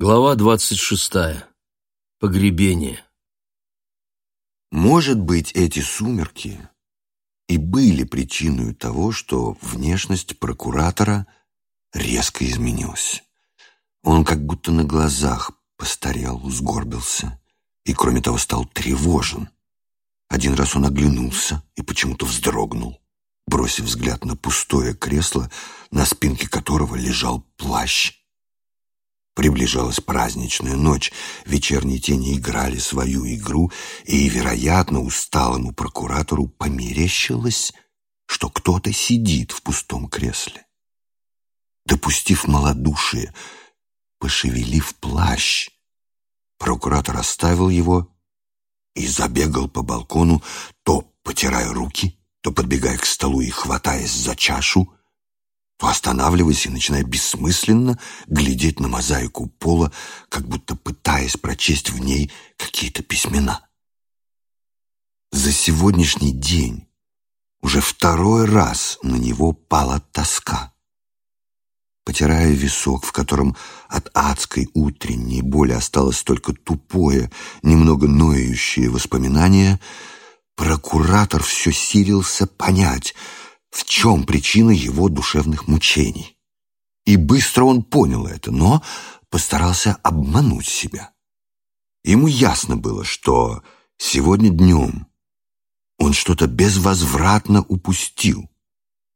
Глава двадцать шестая. Погребение. Может быть, эти сумерки и были причиной того, что внешность прокуратора резко изменилась. Он как будто на глазах постарел, сгорбился и, кроме того, стал тревожен. Один раз он оглянулся и почему-то вздрогнул, бросив взгляд на пустое кресло, на спинке которого лежал плащ. Приближалась праздничная ночь, вечерние тени играли свою игру, и, вероятно, усталому прокуратору померещилось, что кто-то сидит в пустом кресле. Допустив малодушие, пошевелив плащ, прокуратор оставил его и забегал по балкону, то потирая руки, то подбегая к столу и хватаясь за чашу, то останавливаясь и начиная бессмысленно глядеть на мозаику пола, как будто пытаясь прочесть в ней какие-то письмена. За сегодняшний день уже второй раз на него пала тоска. Потирая висок, в котором от адской утренней боли осталось только тупое, немного ноющее воспоминание, прокуратор все силился понять — в чем причина его душевных мучений. И быстро он понял это, но постарался обмануть себя. Ему ясно было, что сегодня днем он что-то безвозвратно упустил.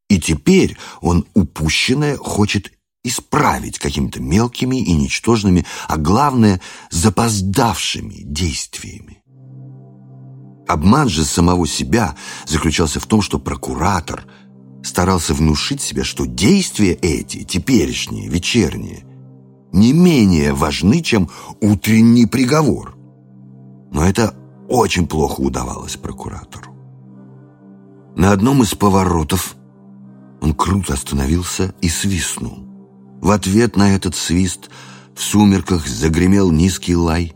И теперь он упущенное хочет исправить какими-то мелкими и ничтожными, а главное, запоздавшими действиями. Обман же самого себя заключался в том, что прокуратор – старался внушить себе, что действия эти, теперешние, вечерние, не менее важны, чем утренний приговор. Но это очень плохо удавалось прокуратору. На одном из поворотов он круто остановился и свистнул. В ответ на этот свист в сумерках загремел низкий лай,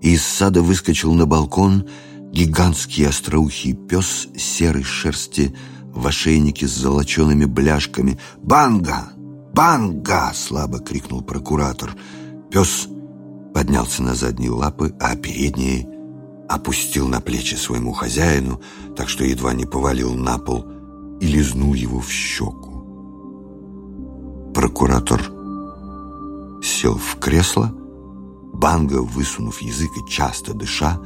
и из сада выскочил на балкон гигантский остроухий пес серой шерсти в ошейнике с золочеными бляшками. «Банга! Банга!» — слабо крикнул прокуратор. Пес поднялся на задние лапы, а передние опустил на плечи своему хозяину, так что едва не повалил на пол и лизнул его в щеку. Прокуратор сел в кресло, Банга, высунув язык и часто дыша,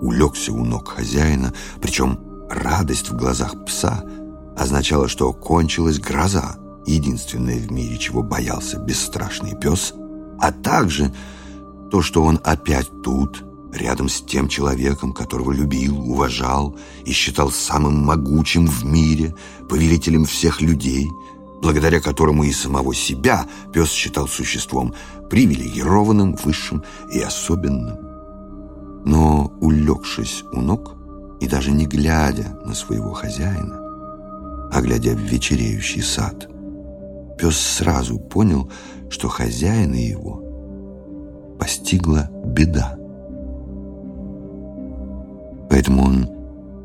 улегся у ног хозяина, причем Радость в глазах пса означала, что кончилась гроза, единственное в мире, чего боялся бесстрашный пес, а также то, что он опять тут, рядом с тем человеком, которого любил, уважал и считал самым могучим в мире, повелителем всех людей, благодаря которому и самого себя пес считал существом привилегированным, высшим и особенным. Но, улегшись у ног, и даже не глядя на своего хозяина, а глядя в вечереющий сад, пес сразу понял, что хозяина его постигла беда. Поэтому он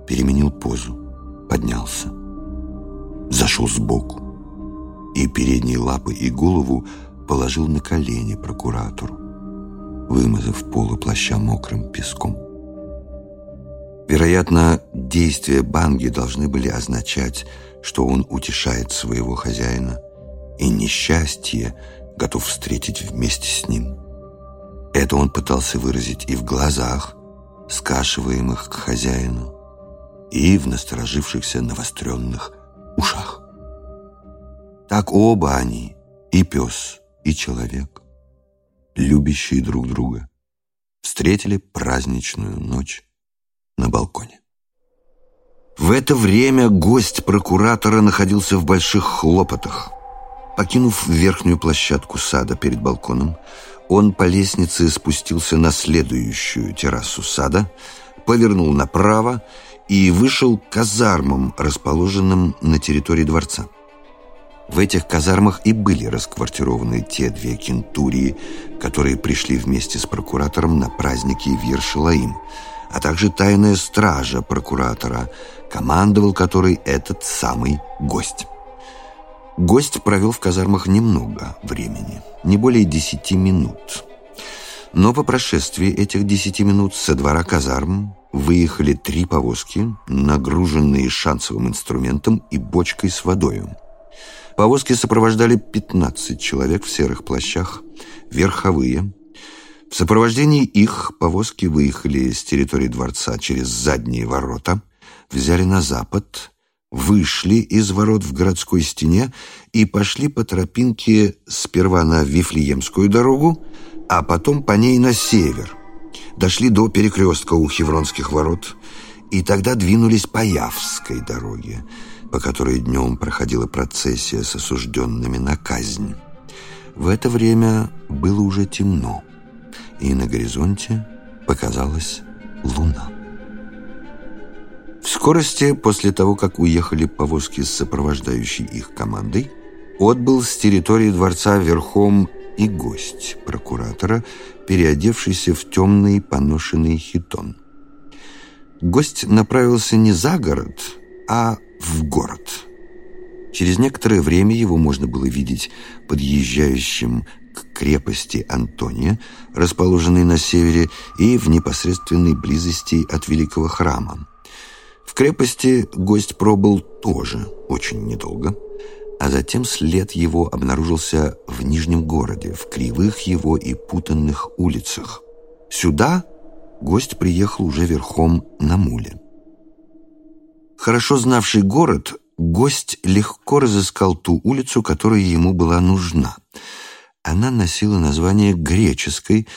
переменил позу, поднялся, зашел сбоку и передние лапы и голову положил на колени прокуратору, вымазав полы плаща мокрым песком. Вероятно, действия Банги должны были означать, что он утешает своего хозяина и несчастье готов встретить вместе с ним. Это он пытался выразить и в глазах, скашиваемых к хозяину, и в насторожившихся навостренных ушах. Так оба они, и пес, и человек, любящие друг друга, встретили праздничную ночь на балконе. В это время гость прокуратора находился в больших хлопотах. Покинув верхнюю площадку сада перед балконом, он по лестнице спустился на следующую террасу сада, повернул направо и вышел к казармам, расположенным на территории дворца. В этих казармах и были расквартированы те две кентурии, которые пришли вместе с прокуратором на праздники в Ершалаим – а также тайная стража прокуратора, командовал которой этот самый гость. Гость провел в казармах немного времени, не более десяти минут. Но по прошествии этих десяти минут со двора казарм выехали три повозки, нагруженные шансовым инструментом и бочкой с водою. Повозки сопровождали 15 человек в серых плащах, верховые. В сопровождении их повозки выехали с территории дворца через задние ворота, взяли на запад, вышли из ворот в городской стене и пошли по тропинке сперва на Вифлеемскую дорогу, а потом по ней на север. Дошли до перекрестка у Хевронских ворот и тогда двинулись по Явской дороге, по которой днем проходила процессия с осужденными на казнь. В это время было уже темно, и на горизонте показалась луна. В скорости, после того, как уехали повозки с сопровождающей их командой, отбыл с территории дворца верхом и гость прокуратора, переодевшийся в темный поношенный хитон. Гость направился не за город, а в город. Через некоторое время его можно было видеть подъезжающим крепости Антония, расположенной на севере и в непосредственной близости от Великого храма. В крепости гость пробыл тоже очень недолго – а затем след его обнаружился в Нижнем городе, в кривых его и путанных улицах. Сюда гость приехал уже верхом на муле. Хорошо знавший город, гость легко разыскал ту улицу, которая ему была нужна. Она носила название «Греческой»,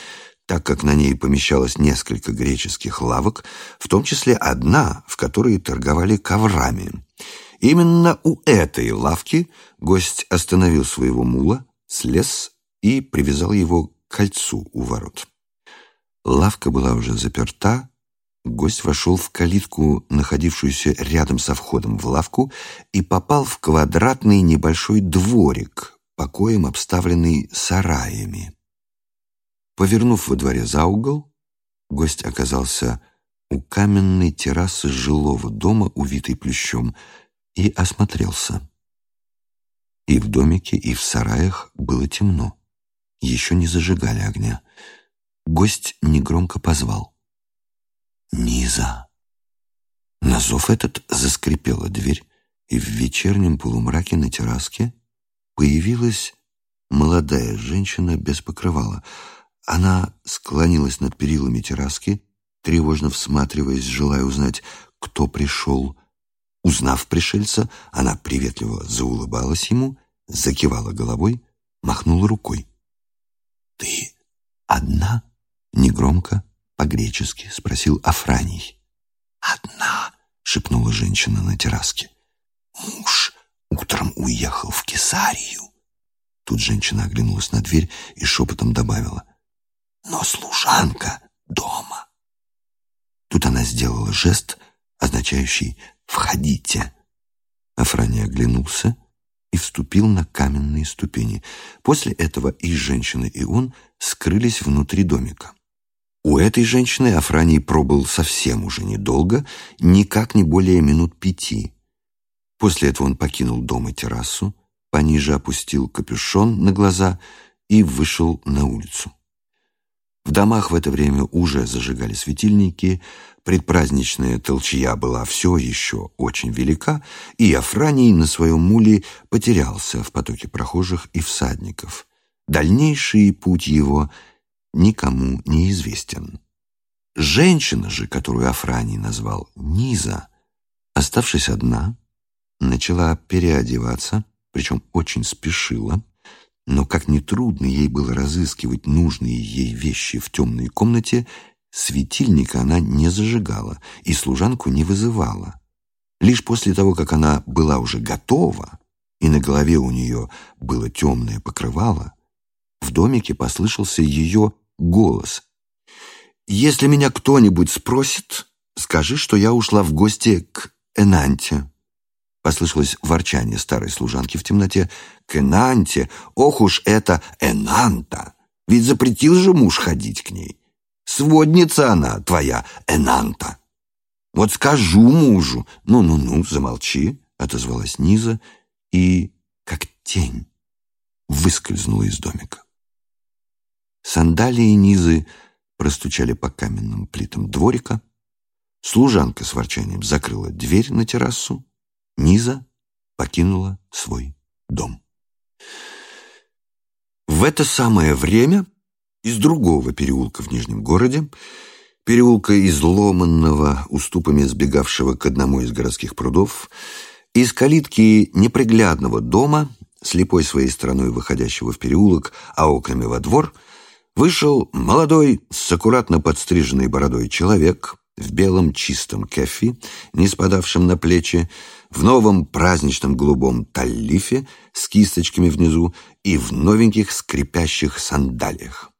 так как на ней помещалось несколько греческих лавок, в том числе одна, в которой торговали коврами – Именно у этой лавки гость остановил своего мула, слез и привязал его к кольцу у ворот. Лавка была уже заперта, гость вошел в калитку, находившуюся рядом со входом в лавку, и попал в квадратный небольшой дворик, покоем обставленный сараями. Повернув во дворе за угол, гость оказался у каменной террасы жилого дома, увитой плющом, и осмотрелся. И в домике, и в сараях было темно. Еще не зажигали огня. Гость негромко позвал. «Низа!» На зов этот заскрипела дверь, и в вечернем полумраке на терраске появилась молодая женщина без покрывала. Она склонилась над перилами терраски, тревожно всматриваясь, желая узнать, кто пришел, Узнав пришельца, она приветливо заулыбалась ему, закивала головой, махнула рукой. «Ты одна?» — негромко, по-гречески спросил Афраний. «Одна!» — шепнула женщина на терраске. «Муж утром уехал в Кесарию». Тут женщина оглянулась на дверь и шепотом добавила. «Но служанка дома». Тут она сделала жест, означающий «Входите!» Афрания оглянулся и вступил на каменные ступени. После этого и женщина, и он скрылись внутри домика. У этой женщины Афраний пробыл совсем уже недолго, никак не более минут пяти. После этого он покинул дом и террасу, пониже опустил капюшон на глаза и вышел на улицу. В домах в это время уже зажигали светильники, предпраздничная толчья была все еще очень велика, и Афраний на своем муле потерялся в потоке прохожих и всадников. Дальнейший путь его никому не известен. Женщина же, которую Афраний назвал Низа, оставшись одна, начала переодеваться, причем очень спешила, но как нетрудно ей было разыскивать нужные ей вещи в темной комнате, светильника она не зажигала и служанку не вызывала. Лишь после того, как она была уже готова, и на голове у нее было темное покрывало, в домике послышался ее голос. «Если меня кто-нибудь спросит, скажи, что я ушла в гости к Энанте». Послышалось ворчание старой служанки в темноте. «К Энанте! Ох уж это Энанта! Ведь запретил же муж ходить к ней. Сводница она, твоя Энанта. Вот скажу мужу. Ну-ну-ну, замолчи!» Отозвалась Низа и, как тень, выскользнула из домика. Сандалии Низы простучали по каменным плитам дворика. Служанка с ворчанием закрыла дверь на террасу. Низа покинула свой дом. В это самое время из другого переулка в Нижнем городе, переулка изломанного, уступами сбегавшего к одному из городских прудов, из калитки неприглядного дома, слепой своей стороной выходящего в переулок, а окнами во двор, вышел молодой, с аккуратно подстриженной бородой человек в белом чистом кефи, не спадавшем на плечи, в новом праздничном голубом таллифе с кисточками внизу и в новеньких скрипящих сандалиях.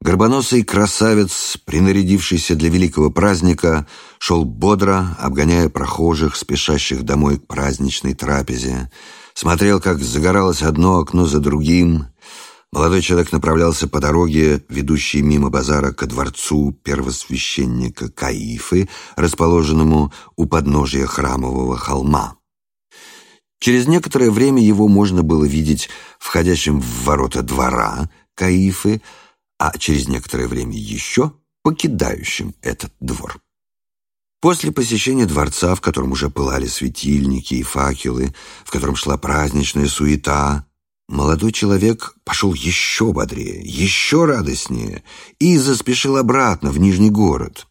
Горбоносый красавец, принарядившийся для великого праздника, шел бодро, обгоняя прохожих, спешащих домой к праздничной трапезе. Смотрел, как загоралось одно окно за другим. Молодой человек направлялся по дороге, ведущей мимо базара ко дворцу первосвященника Каифы, расположенному у подножия храмового холма. Через некоторое время его можно было видеть входящим в ворота двора Каифы, а через некоторое время еще покидающим этот двор. После посещения дворца, в котором уже пылали светильники и факелы, в котором шла праздничная суета, молодой человек пошел еще бодрее, еще радостнее и заспешил обратно в Нижний город.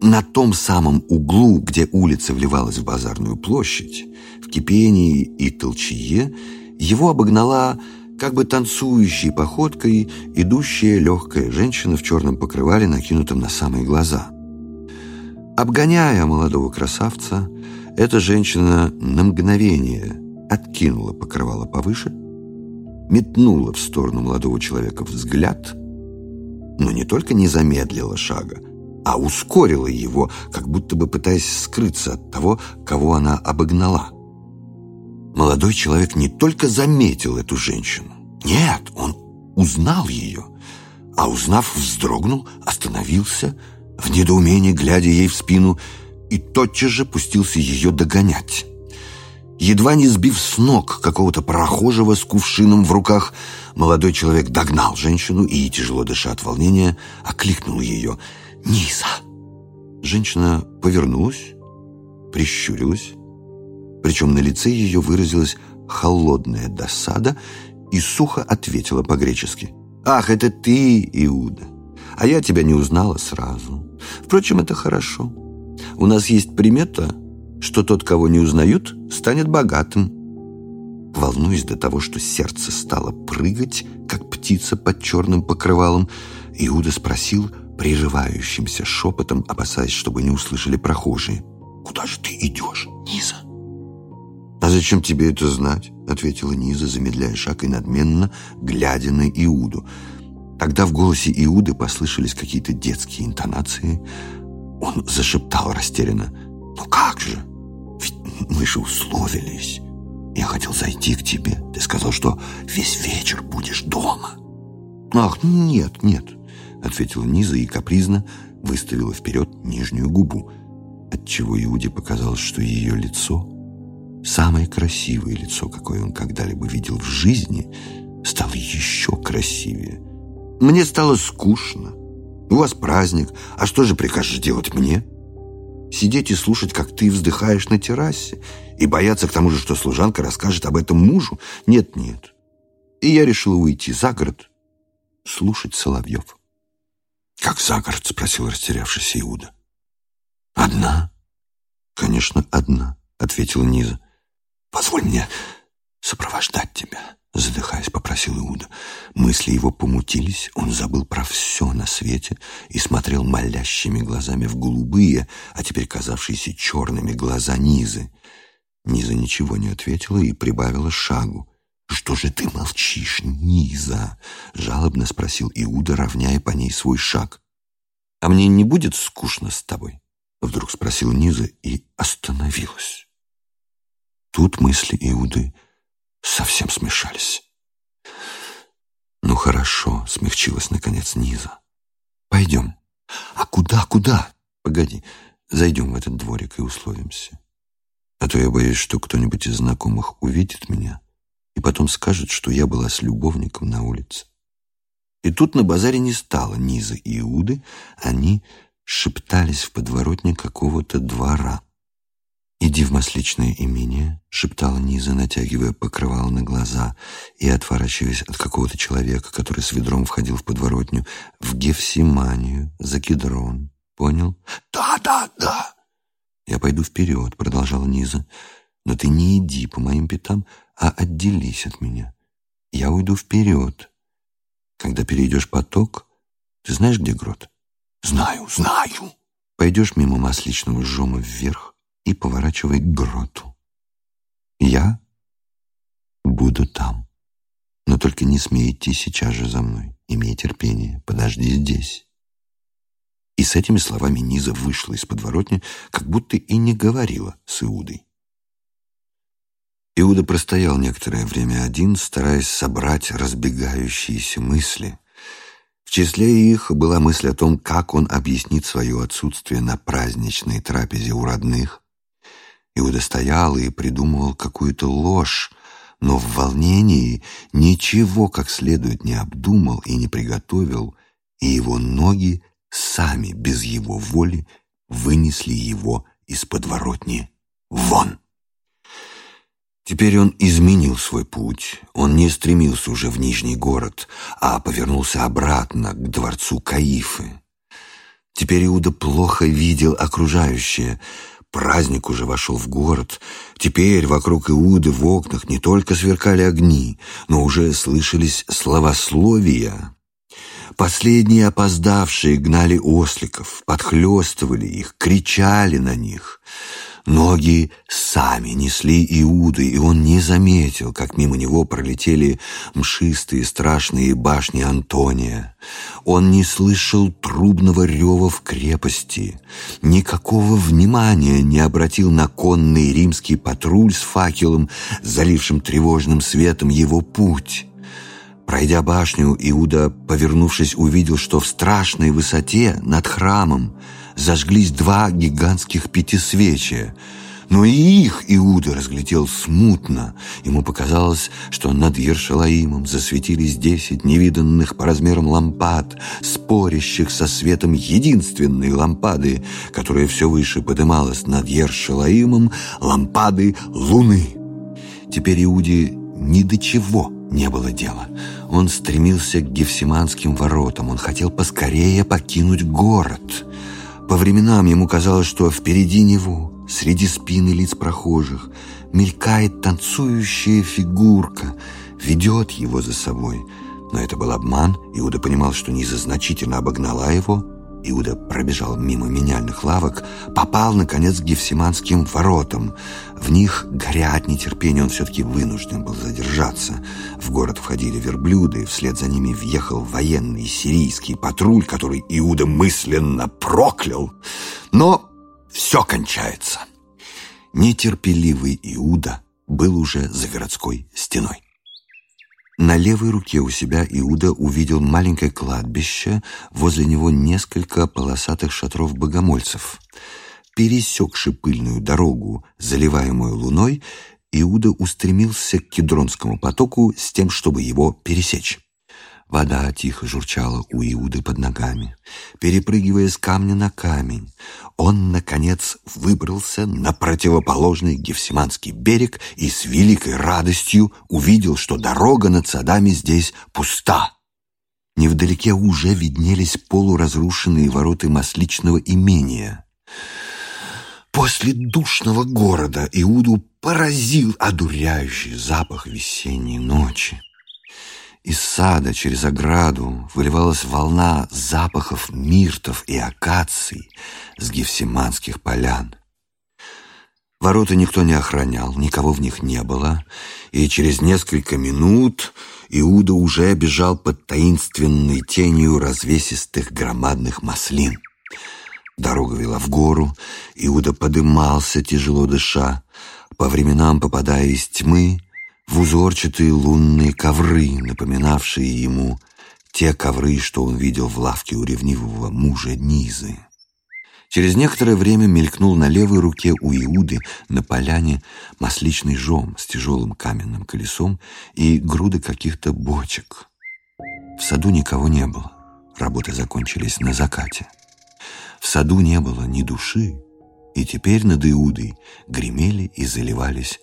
На том самом углу, где улица вливалась в базарную площадь, в кипении и толчье, его обогнала как бы танцующей походкой идущая легкая женщина в черном покрывале, накинутом на самые глаза – Обгоняя молодого красавца, эта женщина на мгновение откинула покрывало повыше, метнула в сторону молодого человека взгляд, но не только не замедлила шага, а ускорила его, как будто бы пытаясь скрыться от того, кого она обогнала. Молодой человек не только заметил эту женщину, нет, он узнал ее, а узнав, вздрогнул, остановился, в недоумении глядя ей в спину, и тотчас же пустился ее догонять. Едва не сбив с ног какого-то прохожего с кувшином в руках, молодой человек догнал женщину и, тяжело дыша от волнения, окликнул ее «Низа!». Женщина повернулась, прищурилась, причем на лице ее выразилась холодная досада и сухо ответила по-гречески «Ах, это ты, Иуда! а я тебя не узнала сразу. Впрочем, это хорошо. У нас есть примета, что тот, кого не узнают, станет богатым. Волнуясь до того, что сердце стало прыгать, как птица под черным покрывалом, Иуда спросил прерывающимся шепотом, опасаясь, чтобы не услышали прохожие. «Куда же ты идешь, Низа?» «А зачем тебе это знать?» — ответила Низа, замедляя шаг и надменно, глядя на Иуду — Тогда в голосе Иуды послышались какие-то детские интонации. Он зашептал растерянно. «Ну как же? Мы же условились. Я хотел зайти к тебе. Ты сказал, что весь вечер будешь дома». «Ах, нет, нет», — ответила Низа и капризно выставила вперед нижнюю губу, отчего Иуде показалось, что ее лицо, самое красивое лицо, какое он когда-либо видел в жизни, стало еще красивее — мне стало скучно. У вас праздник, а что же прикажешь делать мне? Сидеть и слушать, как ты вздыхаешь на террасе, и бояться к тому же, что служанка расскажет об этом мужу? Нет-нет. И я решила уйти за город, слушать Соловьев. «Как за город?» — спросил растерявшийся Иуда. «Одна?» «Конечно, одна», — ответила Низа. «Позволь мне сопровождать тебя». Задыхаясь, попросил Иуда. Мысли его помутились, он забыл про все на свете и смотрел молящими глазами в голубые, а теперь казавшиеся черными глаза Низы. Низа ничего не ответила и прибавила шагу. «Что же ты молчишь, Низа?» — жалобно спросил Иуда, равняя по ней свой шаг. «А мне не будет скучно с тобой?» — вдруг спросил Низа и остановилась. Тут мысли Иуды совсем смешались. «Ну хорошо», — смягчилась наконец Низа. «Пойдем». «А куда, куда?» «Погоди, зайдем в этот дворик и условимся. А то я боюсь, что кто-нибудь из знакомых увидит меня и потом скажет, что я была с любовником на улице. И тут на базаре не стало Низа и Иуды, они шептались в подворотне какого-то двора. «Иди в масличное имение», — шептала Низа, натягивая покрывало на глаза и отворачиваясь от какого-то человека, который с ведром входил в подворотню, в Гефсиманию, за кедрон. Понял? «Да, да, да!» «Я пойду вперед», — продолжала Низа. «Но ты не иди по моим пятам, а отделись от меня. Я уйду вперед. Когда перейдешь поток, ты знаешь, где грот?» «Знаю, знаю!» Пойдешь мимо масличного жома вверх, и поворачивай к гроту. Я буду там. Но только не смей идти сейчас же за мной. Имей терпение, подожди здесь. И с этими словами Низа вышла из подворотни, как будто и не говорила с Иудой. Иуда простоял некоторое время один, стараясь собрать разбегающиеся мысли. В числе их была мысль о том, как он объяснит свое отсутствие на праздничной трапезе у родных, Иуда стоял и придумывал какую-то ложь, но в волнении ничего как следует не обдумал и не приготовил, и его ноги сами, без его воли, вынесли его из подворотни вон. Теперь он изменил свой путь. Он не стремился уже в Нижний город, а повернулся обратно к дворцу Каифы. Теперь Иуда плохо видел окружающее — Праздник уже вошел в город. Теперь вокруг Иуды в окнах не только сверкали огни, но уже слышались словословия. Последние опоздавшие гнали осликов, подхлестывали их, кричали на них — Ноги сами несли Иуды, и он не заметил, как мимо него пролетели мшистые страшные башни Антония. Он не слышал трубного рева в крепости, никакого внимания не обратил на конный римский патруль с факелом, залившим тревожным светом его путь. Пройдя башню, Иуда, повернувшись, увидел, что в страшной высоте над храмом зажглись два гигантских пятисвечия. Но и их Иуда разглядел смутно. Ему показалось, что над Ершалаимом засветились десять невиданных по размерам лампад, спорящих со светом единственной лампады, которая все выше подымалась над Ершалаимом, лампады луны. Теперь Иуде ни до чего не было дела. Он стремился к Гефсиманским воротам, он хотел поскорее покинуть город — по временам ему казалось, что впереди него, среди спин и лиц прохожих, мелькает танцующая фигурка, ведет его за собой. Но это был обман, Иуда понимал, что Низа обогнала его, Иуда пробежал мимо меняльных лавок, попал, наконец, к Гефсиманским воротам. В них, горя от нетерпения, он все-таки вынужден был задержаться. В город входили верблюды, вслед за ними въехал военный сирийский патруль, который Иуда мысленно проклял. Но все кончается. Нетерпеливый Иуда был уже за городской стеной. На левой руке у себя Иуда увидел маленькое кладбище, возле него несколько полосатых шатров богомольцев. Пересекши пыльную дорогу, заливаемую луной, Иуда устремился к Кедронскому потоку с тем, чтобы его пересечь. Вода тихо журчала у Иуды под ногами. Перепрыгивая с камня на камень, он, наконец, выбрался на противоположный Гефсиманский берег и с великой радостью увидел, что дорога над садами здесь пуста. Невдалеке уже виднелись полуразрушенные ворота масличного имения. После душного города Иуду поразил одуряющий запах весенней ночи. Из сада через ограду выливалась волна запахов миртов и акаций с гефсиманских полян. Ворота никто не охранял, никого в них не было, и через несколько минут Иуда уже бежал под таинственной тенью развесистых громадных маслин. Дорога вела в гору, Иуда подымался, тяжело дыша, по временам попадая из тьмы в узорчатые лунные ковры, напоминавшие ему те ковры, что он видел в лавке у ревнивого мужа Низы. Через некоторое время мелькнул на левой руке у Иуды на поляне масличный жом с тяжелым каменным колесом и груды каких-то бочек. В саду никого не было. Работы закончились на закате. В саду не было ни души, и теперь над Иудой гремели и заливались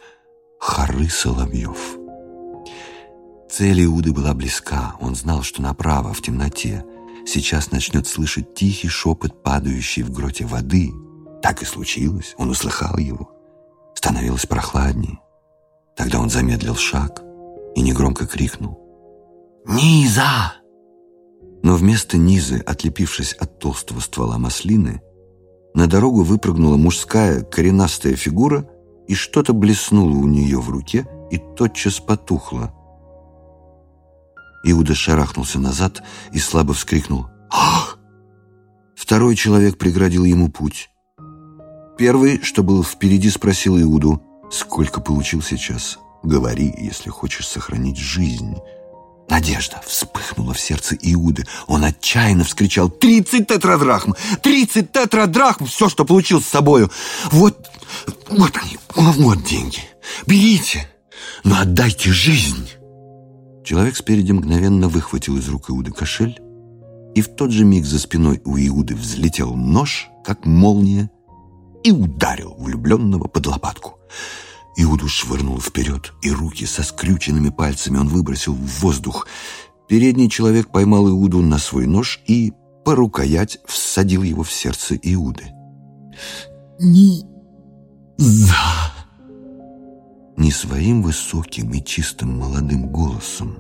хоры соловьев. Цель Иуды была близка. Он знал, что направо, в темноте, сейчас начнет слышать тихий шепот, падающий в гроте воды. Так и случилось. Он услыхал его. Становилось прохладнее. Тогда он замедлил шаг и негромко крикнул. «Низа!» Но вместо Низы, отлепившись от толстого ствола маслины, на дорогу выпрыгнула мужская коренастая фигура, и что-то блеснуло у нее в руке и тотчас потухло. Иуда шарахнулся назад и слабо вскрикнул «Ах!». Второй человек преградил ему путь. Первый, что был впереди, спросил Иуду «Сколько получил сейчас? Говори, если хочешь сохранить жизнь». Надежда вспыхнула в сердце Иуды. Он отчаянно вскричал «Тридцать тетрадрахм! Тридцать тетрадрахм! Все, что получил с собою! Вот, вот они, вот деньги! Берите, но отдайте жизнь!» Человек спереди мгновенно выхватил из рук Иуды кошель, и в тот же миг за спиной у Иуды взлетел нож, как молния, и ударил влюбленного под лопатку. Иуду швырнул вперед, и руки со скрюченными пальцами он выбросил в воздух. Передний человек поймал Иуду на свой нож и по рукоять всадил его в сердце Иуды. «Ни... за...» Не своим высоким и чистым молодым голосом,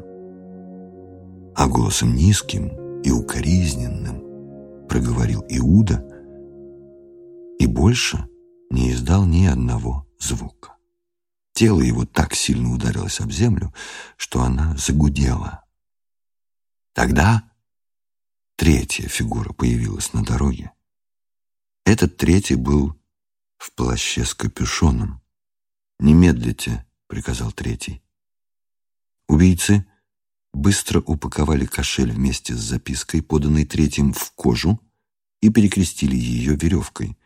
а голосом низким и укоризненным проговорил Иуда и больше не издал ни одного звука. Тело его так сильно ударилось об землю, что она загудела. Тогда третья фигура появилась на дороге. Этот третий был в плаще с капюшоном. «Не медлите», — приказал третий. Убийцы быстро упаковали кошель вместе с запиской, поданной третьим в кожу, и перекрестили ее веревкой.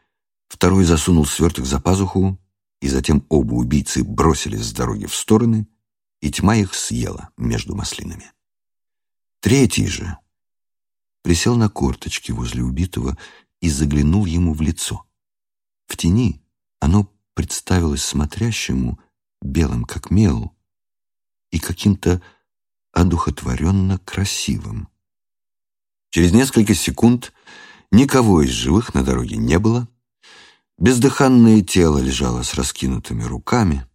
Второй засунул сверток за пазуху, и затем оба убийцы бросились с дороги в стороны, и тьма их съела между маслинами. Третий же присел на корточки возле убитого и заглянул ему в лицо. В тени оно представилось смотрящему белым как мел и каким-то одухотворенно красивым. Через несколько секунд никого из живых на дороге не было, Бездыханное тело лежало с раскинутыми руками.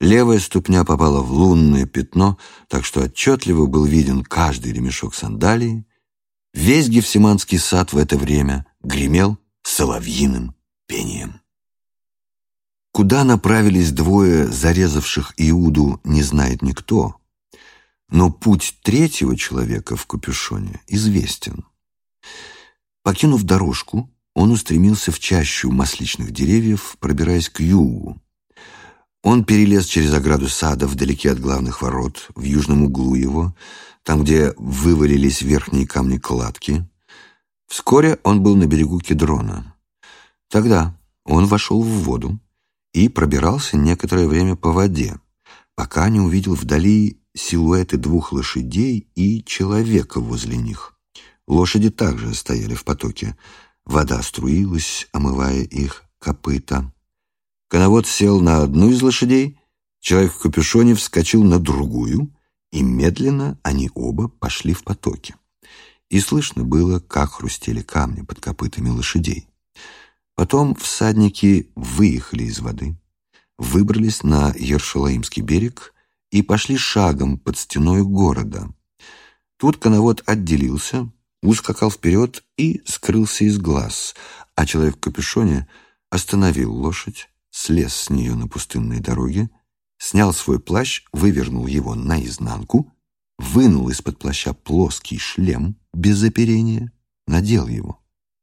Левая ступня попала в лунное пятно, так что отчетливо был виден каждый ремешок сандалии. Весь Гефсиманский сад в это время гремел соловьиным пением. Куда направились двое зарезавших Иуду, не знает никто. Но путь третьего человека в капюшоне известен. Покинув дорожку, он устремился в чащу масличных деревьев, пробираясь к югу. Он перелез через ограду сада вдалеке от главных ворот, в южном углу его, там, где вывалились верхние камни кладки. Вскоре он был на берегу Кедрона. Тогда он вошел в воду и пробирался некоторое время по воде, пока не увидел вдали силуэты двух лошадей и человека возле них. Лошади также стояли в потоке, Вода струилась, омывая их копыта. Коновод сел на одну из лошадей, человек в капюшоне вскочил на другую, и медленно они оба пошли в потоке. И слышно было, как хрустели камни под копытами лошадей. Потом всадники выехали из воды, выбрались на Ершалаимский берег и пошли шагом под стеной города. Тут коновод отделился, ускакал вперед и скрылся из глаз, а человек в капюшоне остановил лошадь, слез с нее на пустынной дороге, снял свой плащ, вывернул его наизнанку, вынул из-под плаща плоский шлем без оперения, надел его.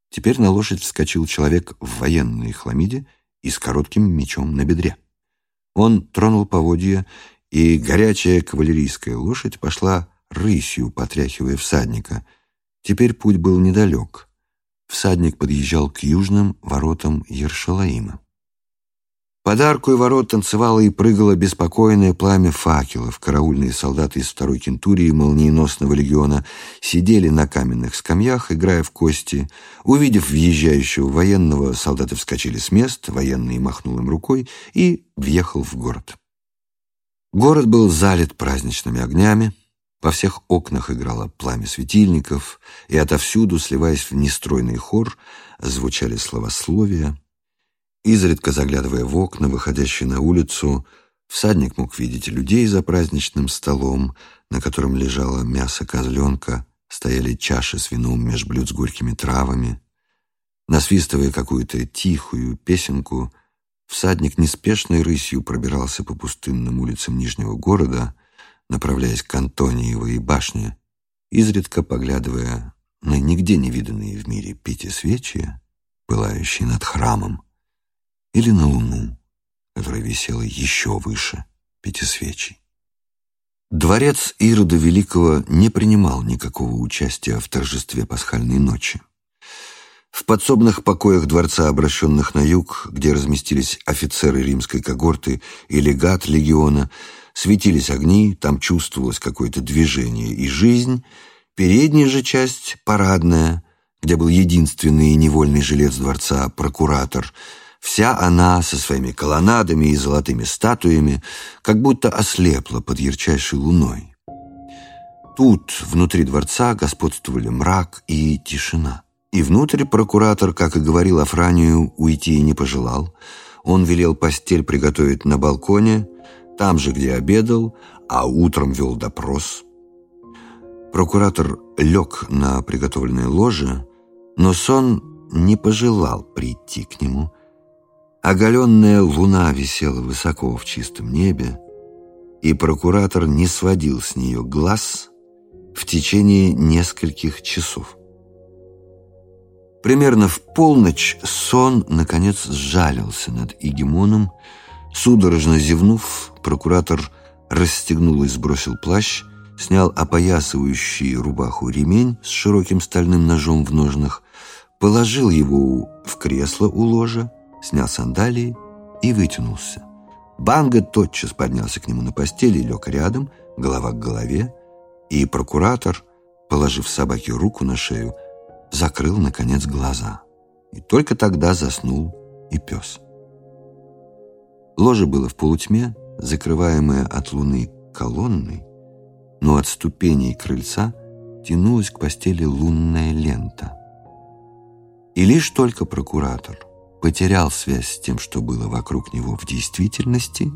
Теперь на лошадь вскочил человек в военной хламиде и с коротким мечом на бедре. Он тронул поводья, и горячая кавалерийская лошадь пошла рысью, потряхивая всадника — Теперь путь был недалек. Всадник подъезжал к южным воротам Ершалаима. Под арку и ворот танцевало и прыгало беспокойное пламя факелов. Караульные солдаты из второй кентурии молниеносного легиона сидели на каменных скамьях, играя в кости. Увидев въезжающего военного, солдаты вскочили с мест, военный махнул им рукой и въехал в город. Город был залит праздничными огнями. Во всех окнах играло пламя светильников, и отовсюду, сливаясь в нестройный хор, звучали словословия — Изредка заглядывая в окна, выходящие на улицу, всадник мог видеть людей за праздничным столом, на котором лежало мясо козленка, стояли чаши с вином меж блюд с горькими травами. Насвистывая какую-то тихую песенку, всадник неспешной рысью пробирался по пустынным улицам Нижнего города, направляясь к Антониевой башне, изредка поглядывая на нигде не виданные в мире пяти свечи, пылающие над храмом или на луну, которая висела еще выше пяти свечей. Дворец Ирода Великого не принимал никакого участия в торжестве пасхальной ночи. В подсобных покоях дворца, обращенных на юг, где разместились офицеры римской когорты и легат легиона, светились огни, там чувствовалось какое-то движение и жизнь. Передняя же часть, парадная, где был единственный невольный жилец дворца, прокуратор – Вся она со своими колоннадами и золотыми статуями как будто ослепла под ярчайшей луной. Тут, внутри дворца, господствовали мрак и тишина. И внутрь прокуратор, как и говорил Афранию, уйти не пожелал. Он велел постель приготовить на балконе, там же, где обедал, а утром вел допрос. Прокуратор лег на приготовленное ложе, но сон не пожелал прийти к нему, Оголенная луна висела высоко в чистом небе, и прокуратор не сводил с нее глаз в течение нескольких часов. Примерно в полночь сон, наконец, сжалился над Игемоном. Судорожно зевнув, прокуратор расстегнул и сбросил плащ, снял опоясывающий рубаху ремень с широким стальным ножом в ножнах, положил его в кресло у ложа, снял сандалии и вытянулся. Банга тотчас поднялся к нему на постели лег рядом, голова к голове, и прокуратор, положив собаке руку на шею, закрыл, наконец, глаза. И только тогда заснул и пес. Ложе было в полутьме, закрываемое от луны колонной, но от ступеней крыльца тянулась к постели лунная лента. И лишь только прокуратор — потерял связь с тем, что было вокруг него в действительности,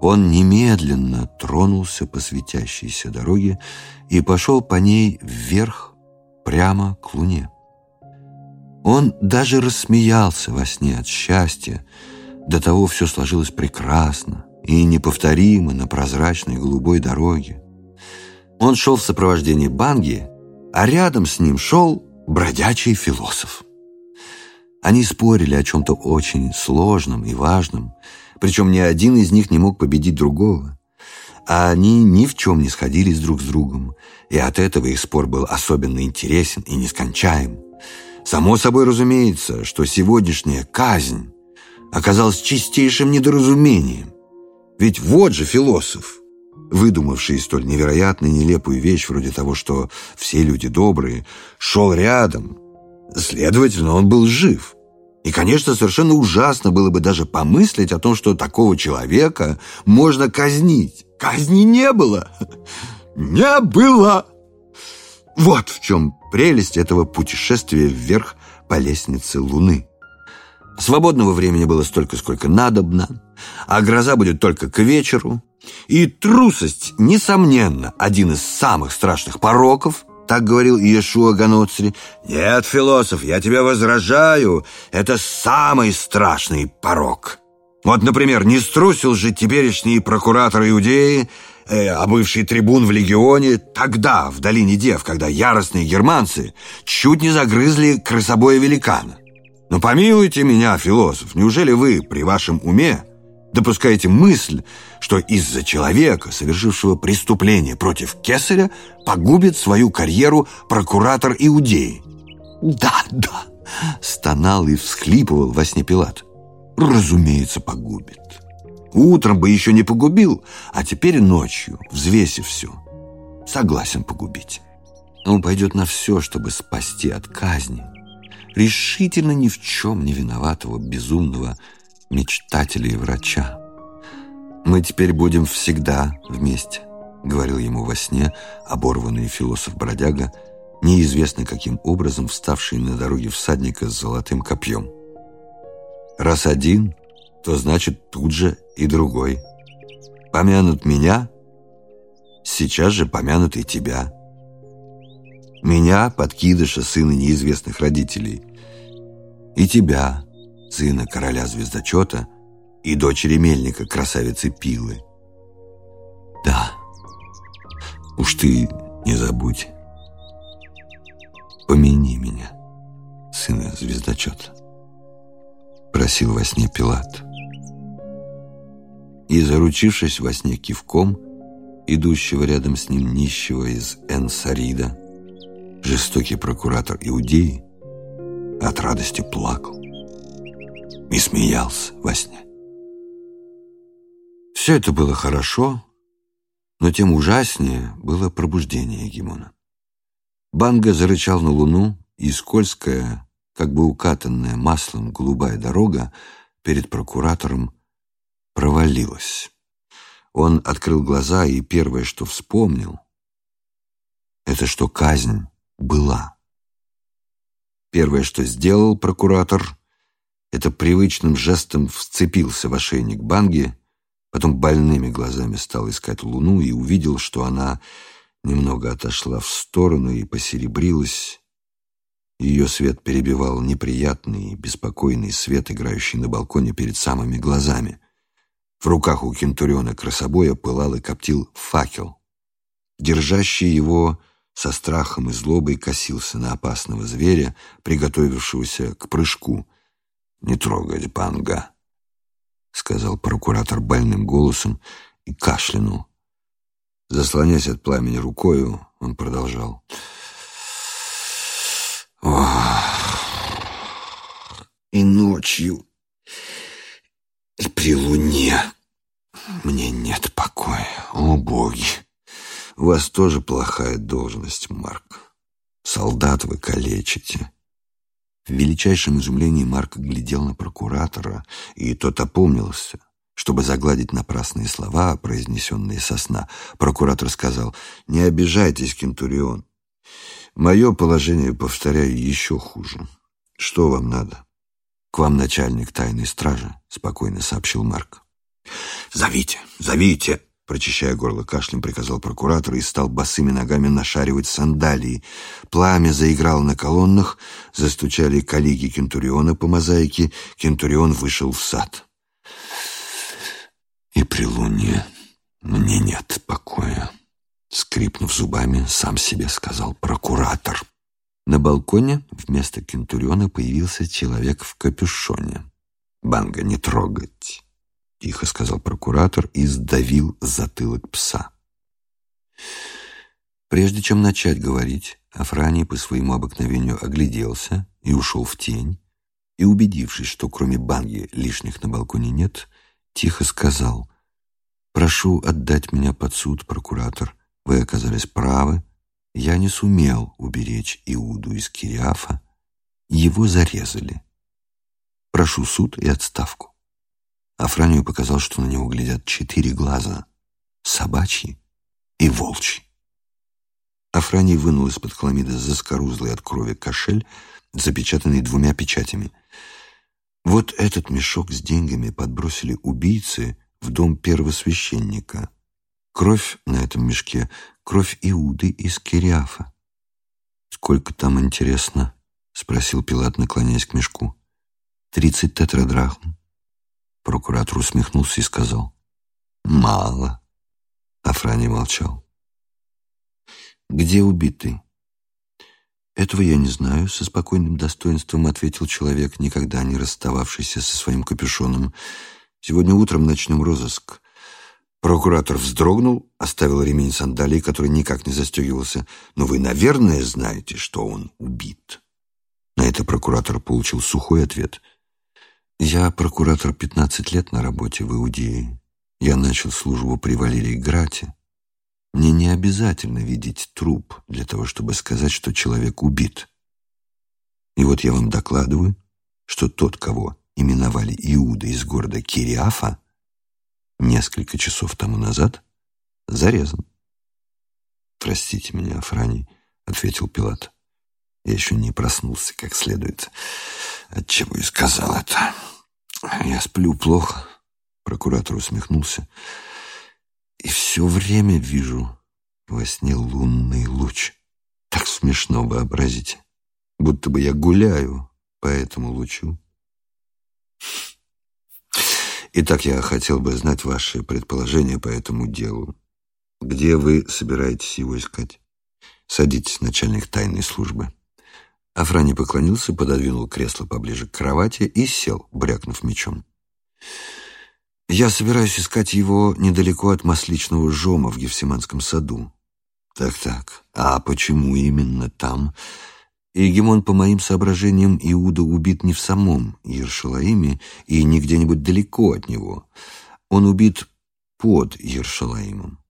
он немедленно тронулся по светящейся дороге и пошел по ней вверх, прямо к луне. Он даже рассмеялся во сне от счастья, до того все сложилось прекрасно и неповторимо на прозрачной голубой дороге. Он шел в сопровождении Банги, а рядом с ним шел бродячий философ. Они спорили о чем-то очень сложном и важном, причем ни один из них не мог победить другого. А они ни в чем не сходились друг с другом, и от этого их спор был особенно интересен и нескончаем. Само собой разумеется, что сегодняшняя казнь оказалась чистейшим недоразумением. Ведь вот же философ, выдумавший столь невероятно нелепую вещь вроде того, что все люди добрые, шел рядом, Следовательно, он был жив. И, конечно, совершенно ужасно было бы даже помыслить о том, что такого человека можно казнить. Казни не было. Не было. Вот в чем прелесть этого путешествия вверх по лестнице Луны. Свободного времени было столько, сколько надобно, а гроза будет только к вечеру. И трусость, несомненно, один из самых страшных пороков – так говорил Иешуа Ганоцри. «Нет, философ, я тебя возражаю. Это самый страшный порок. Вот, например, не струсил же теперешний прокуратор Иудеи, э, а бывший трибун в легионе, тогда, в долине Дев, когда яростные германцы чуть не загрызли крысобоя великана. Но помилуйте меня, философ, неужели вы при вашем уме допускаете мысль, что из-за человека, совершившего преступление против Кесаря, погубит свою карьеру прокуратор Иудеи. «Да, да!» — стонал и всхлипывал во сне Пилат. Разумеется, погубит. Утром бы еще не погубил, а теперь ночью, взвесив все, согласен погубить. Он пойдет на все, чтобы спасти от казни решительно ни в чем не виноватого безумного мечтателя и врача. «Мы теперь будем всегда вместе», — говорил ему во сне оборванный философ-бродяга, неизвестно каким образом вставший на дороге всадника с золотым копьем. «Раз один, то значит тут же и другой. Помянут меня, сейчас же помянут и тебя. Меня, подкидыша, сына неизвестных родителей, и тебя, сына короля звездочета, и дочери мельника, красавицы Пилы. Да, уж ты не забудь, помяни меня, сына звездочета, просил во сне Пилат. И, заручившись во сне кивком, идущего рядом с ним нищего из Энсарида, жестокий прокуратор Иудеи, от радости плакал и смеялся во сне. Все это было хорошо, но тем ужаснее было пробуждение Гимона. Банга зарычал на луну, и скользкая, как бы укатанная маслом голубая дорога перед прокуратором провалилась. Он открыл глаза, и первое, что вспомнил, это что казнь была. Первое, что сделал прокуратор, это привычным жестом вцепился в ошейник Банги, потом больными глазами стал искать луну и увидел, что она немного отошла в сторону и посеребрилась. Ее свет перебивал неприятный и беспокойный свет, играющий на балконе перед самыми глазами. В руках у кентуриона красобоя пылал и коптил факел. Держащий его со страхом и злобой косился на опасного зверя, приготовившегося к прыжку. «Не трогай панга», — сказал прокуратор больным голосом и кашлянул. Заслоняясь от пламени рукою, он продолжал. «И ночью, и при луне мне нет покоя, о боги!» У вас тоже плохая должность, Марк. Солдат вы калечите». В величайшем изумлении Марк глядел на прокуратора, и тот опомнился. Чтобы загладить напрасные слова, произнесенные со сна, прокуратор сказал, «Не обижайтесь, Кентурион. Мое положение, повторяю, еще хуже. Что вам надо?» «К вам начальник тайной стражи», — спокойно сообщил Марк. «Зовите, зовите!» Прочищая горло кашлем, приказал прокуратор и стал босыми ногами нашаривать сандалии. Пламя заиграло на колоннах, застучали коллеги Кентуриона по мозаике. Кентурион вышел в сад. «И при луне мне нет покоя», — скрипнув зубами, сам себе сказал прокуратор. На балконе вместо Кентуриона появился человек в капюшоне. «Банга не трогать!» Тихо сказал прокуратор и сдавил затылок пса. Прежде чем начать говорить, Афраний по своему обыкновению огляделся и ушел в тень, и, убедившись, что кроме банги лишних на балконе нет, тихо сказал «Прошу отдать меня под суд, прокуратор. Вы оказались правы. Я не сумел уберечь Иуду из Кириафа. Его зарезали. Прошу суд и отставку». Афранию показал, что на него глядят четыре глаза — собачьи и волчьи. Афраний вынул из-под хламида заскорузлый от крови кошель, запечатанный двумя печатями. Вот этот мешок с деньгами подбросили убийцы в дом первосвященника. Кровь на этом мешке — кровь Иуды из Кириафа. «Сколько там, интересно?» — спросил Пилат, наклоняясь к мешку. «Тридцать тетрадрахм». Прокуратор усмехнулся и сказал. «Мало». Афрани молчал. «Где убитый?» «Этого я не знаю», — со спокойным достоинством ответил человек, никогда не расстававшийся со своим капюшоном. «Сегодня утром начнем розыск». Прокуратор вздрогнул, оставил ремень сандалий, который никак не застегивался. «Но вы, наверное, знаете, что он убит». На это прокуратор получил сухой ответ — Я прокуратор 15 лет на работе в Иудее. Я начал службу при Валерии Грате. Мне не обязательно видеть труп для того, чтобы сказать, что человек убит. И вот я вам докладываю, что тот, кого именовали Иуда из города Кириафа, несколько часов тому назад зарезан. «Простите меня, Афраний», — ответил Пилат. «Я еще не проснулся как следует. Отчего и сказал это. Я сплю плохо». Прокуратор усмехнулся. «И все время вижу во сне лунный луч. Так смешно вообразите, будто бы я гуляю по этому лучу». Итак, я хотел бы знать ваши предположения по этому делу. Где вы собираетесь его искать? Садитесь, начальник тайной службы. Афрани поклонился, пододвинул кресло поближе к кровати и сел, брякнув мечом. Я собираюсь искать его недалеко от масличного жома в Евсиманском саду. Так-так, а почему именно там? Егемон, по моим соображениям, Иуда убит не в самом Ершалаиме и не где-нибудь далеко от него. Он убит под Ершалаимом.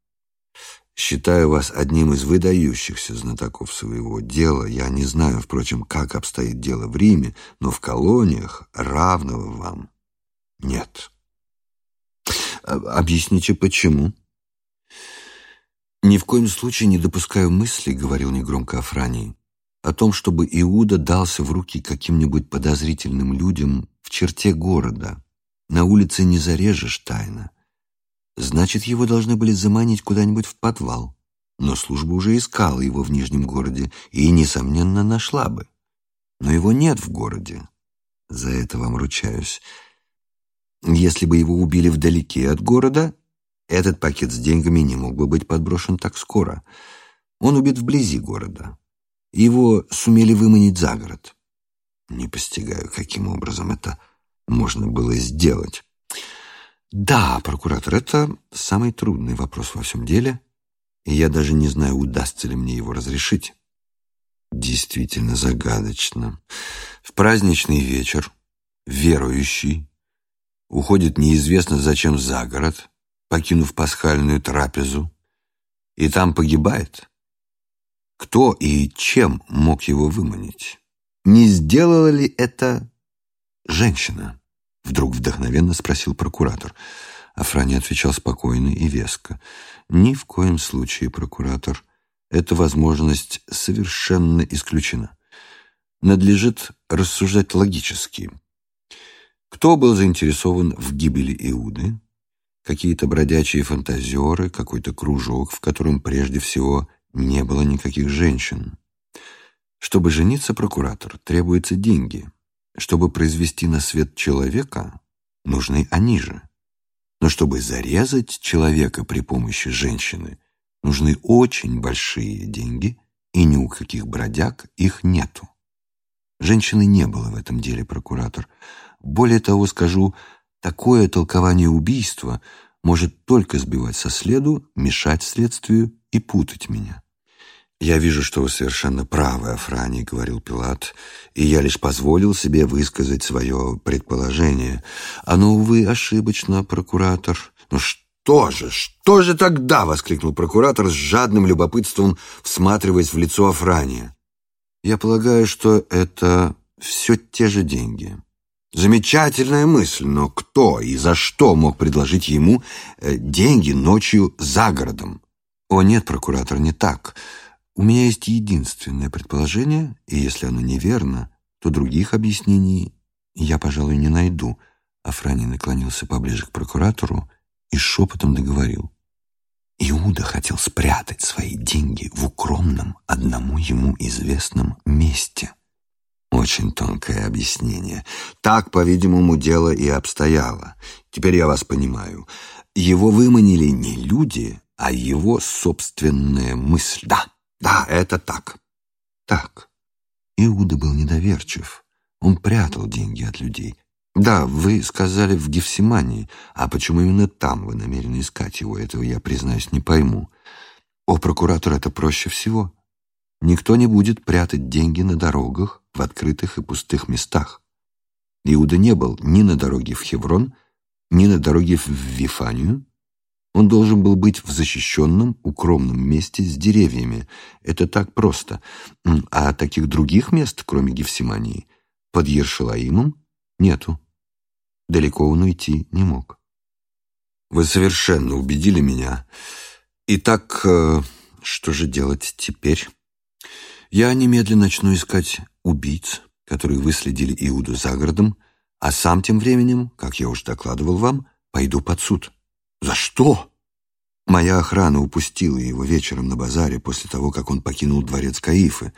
Считаю вас одним из выдающихся знатоков своего дела. Я не знаю, впрочем, как обстоит дело в Риме, но в колониях равного вам нет. А, объясните, почему? Ни в коем случае не допускаю мысли, говорил негромко Афраний, о том, чтобы Иуда дался в руки каким-нибудь подозрительным людям в черте города. На улице не зарежешь тайно. Значит, его должны были заманить куда-нибудь в подвал. Но служба уже искала его в Нижнем городе и, несомненно, нашла бы. Но его нет в городе. За это вам ручаюсь. Если бы его убили вдалеке от города, этот пакет с деньгами не мог бы быть подброшен так скоро. Он убит вблизи города. Его сумели выманить за город. Не постигаю, каким образом это можно было сделать. Да, прокуратор, это самый трудный вопрос во всем деле, и я даже не знаю, удастся ли мне его разрешить. Действительно загадочно. В праздничный вечер верующий уходит неизвестно зачем за город, покинув пасхальную трапезу, и там погибает. Кто и чем мог его выманить? Не сделала ли это женщина? Вдруг вдохновенно спросил прокуратор. Афрани отвечал спокойно и веско. «Ни в коем случае, прокуратор. Эта возможность совершенно исключена. Надлежит рассуждать логически. Кто был заинтересован в гибели Иуды? Какие-то бродячие фантазеры, какой-то кружок, в котором прежде всего не было никаких женщин. Чтобы жениться, прокуратор, требуются деньги. Чтобы произвести на свет человека, нужны они же. Но чтобы зарезать человека при помощи женщины, нужны очень большие деньги, и ни у каких бродяг их нету. Женщины не было в этом деле, прокуратор. Более того, скажу, такое толкование убийства может только сбивать со следу, мешать следствию и путать меня. «Я вижу, что вы совершенно правы, Афрани», — говорил Пилат, «и я лишь позволил себе высказать свое предположение. Оно, увы, ошибочно, прокуратор». «Ну что же, что же тогда?» — воскликнул прокуратор с жадным любопытством, всматриваясь в лицо Афрания. «Я полагаю, что это все те же деньги». Замечательная мысль, но кто и за что мог предложить ему э, деньги ночью за городом? О нет, прокуратор, не так. У меня есть единственное предположение, и если оно неверно, то других объяснений я, пожалуй, не найду. Афрани наклонился поближе к прокуратору и шепотом договорил. Иуда хотел спрятать свои деньги в укромном, одному ему известном месте. Очень тонкое объяснение. Так, по-видимому, дело и обстояло. Теперь я вас понимаю. Его выманили не люди, а его собственная мысль. Да, да, это так. Так. Иуда был недоверчив. Он прятал деньги от людей. Да, вы сказали в Гефсимании. А почему именно там вы намерены искать его? Этого я, признаюсь, не пойму. О, прокуратор, это проще всего. Никто не будет прятать деньги на дорогах, в открытых и пустых местах. Иуда не был ни на дороге в Хеврон, ни на дороге в Вифанию. Он должен был быть в защищенном, укромном месте с деревьями. Это так просто. А таких других мест, кроме Гефсимании, под Ершалаимом, нету. Далеко он уйти не мог. Вы совершенно убедили меня. Итак, э, что же делать теперь? Я немедленно начну искать убийц, которые выследили Иуду за городом, а сам тем временем, как я уже докладывал вам, пойду под суд. За что? Моя охрана упустила его вечером на базаре после того, как он покинул дворец Каифы.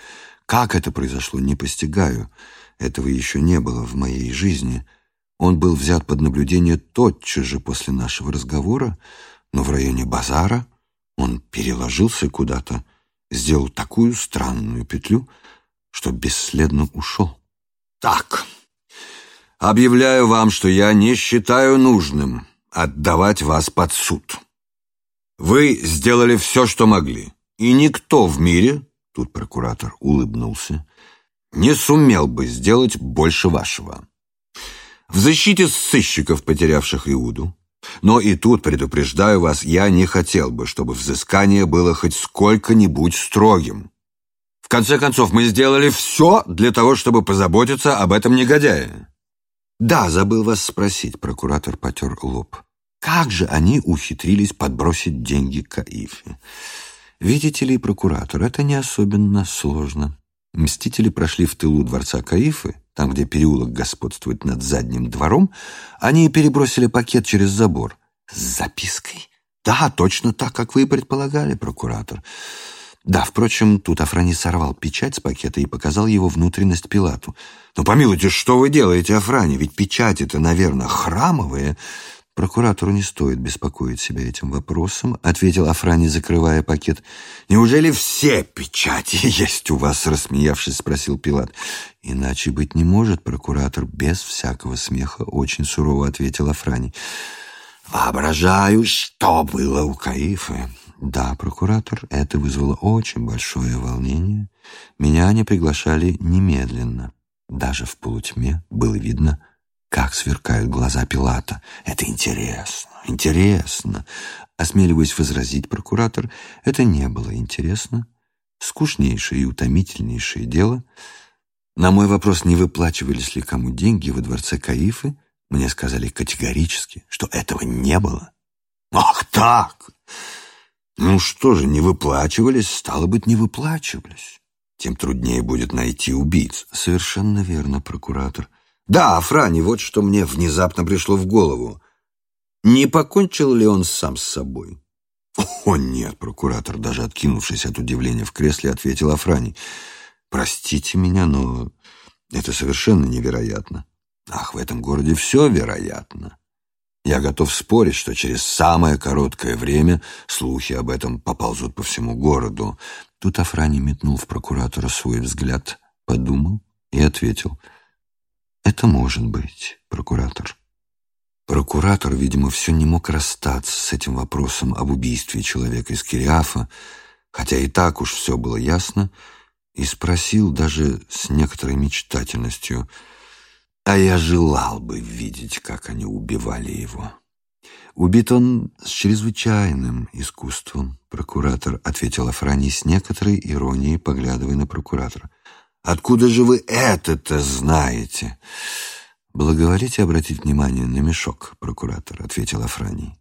Как это произошло, не постигаю. Этого еще не было в моей жизни. Он был взят под наблюдение тотчас же после нашего разговора, но в районе базара он переложился куда-то, сделал такую странную петлю, что бесследно ушел. Так, объявляю вам, что я не считаю нужным отдавать вас под суд. Вы сделали все, что могли, и никто в мире, тут прокуратор улыбнулся, не сумел бы сделать больше вашего. В защите сыщиков, потерявших Иуду, но и тут, предупреждаю вас, я не хотел бы, чтобы взыскание было хоть сколько-нибудь строгим. В конце концов, мы сделали все для того, чтобы позаботиться об этом негодяе. Да, забыл вас спросить, прокуратор потер лоб. Как же они ухитрились подбросить деньги Каифе? Видите ли, прокуратор, это не особенно сложно. Мстители прошли в тылу дворца Каифы, там, где переулок господствует над задним двором, они перебросили пакет через забор. С запиской? Да, точно так, как вы и предполагали, прокуратор. Да, впрочем, тут Афрани сорвал печать с пакета и показал его внутренность Пилату. «Ну, помилуйте, что вы делаете, Афрани? Ведь печати-то, наверное, храмовые». «Прокуратору не стоит беспокоить себя этим вопросом», — ответил Афрани, закрывая пакет. «Неужели все печати есть у вас?» — рассмеявшись, спросил Пилат. «Иначе быть не может, прокуратор, без всякого смеха», — очень сурово ответил Афрани. «Воображаю, что было у Каифы». «Да, прокуратор, это вызвало очень большое волнение. Меня они приглашали немедленно. Даже в полутьме было видно, как сверкают глаза Пилата. Это интересно, интересно. Осмеливаясь возразить прокуратор, это не было интересно. Скучнейшее и утомительнейшее дело. На мой вопрос, не выплачивались ли кому деньги во дворце Каифы, мне сказали категорически, что этого не было. Ах так! Ну что же, не выплачивались, стало быть, не выплачивались. Тем труднее будет найти убийц. Совершенно верно, прокуратор. Да, Франи, вот что мне внезапно пришло в голову. Не покончил ли он сам с собой? О, нет, прокуратор, даже откинувшись от удивления в кресле, ответил Афрани. Простите меня, но это совершенно невероятно. Ах, в этом городе все вероятно. Я готов спорить, что через самое короткое время слухи об этом поползут по всему городу. Тут Афрани метнул в прокуратора свой взгляд, подумал и ответил — это может быть, прокуратор. Прокуратор, видимо, все не мог расстаться с этим вопросом об убийстве человека из Кириафа, хотя и так уж все было ясно, и спросил даже с некоторой мечтательностью, а я желал бы видеть, как они убивали его. Убит он с чрезвычайным искусством, прокуратор, ответил Афраний с некоторой иронией, поглядывая на прокуратора. Откуда же вы это-то знаете?» «Благоволите обратить внимание на мешок, прокуратор», — ответил Афраний.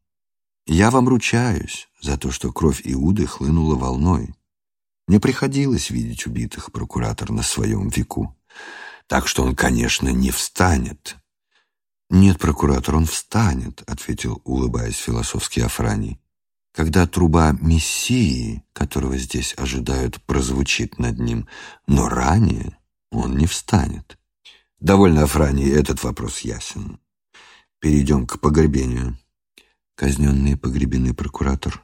«Я вам ручаюсь за то, что кровь Иуды хлынула волной. Мне приходилось видеть убитых, прокуратор, на своем веку. Так что он, конечно, не встанет». «Нет, прокуратор, он встанет», — ответил, улыбаясь философский Афраний когда труба Мессии, которого здесь ожидают, прозвучит над ним, но ранее он не встанет. Довольно, Афраний, этот вопрос ясен. Перейдем к погребению. Казненные погребены, прокуратор.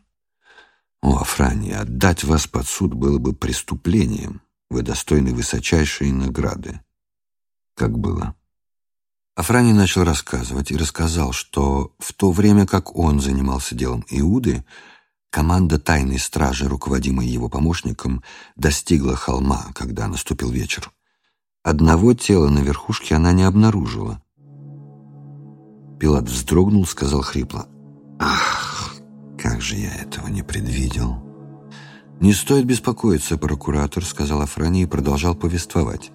О, Афраний, отдать вас под суд было бы преступлением. Вы достойны высочайшей награды. Как было? Афрани начал рассказывать и рассказал, что в то время как он занимался делом Иуды, команда тайной стражи, руководимая его помощником, достигла холма, когда наступил вечер. Одного тела на верхушке она не обнаружила, Пилат вздрогнул, сказал хрипло. «Ах, как же я этого не предвидел!» «Не стоит беспокоиться, прокуратор», — сказал Афрани и продолжал повествовать.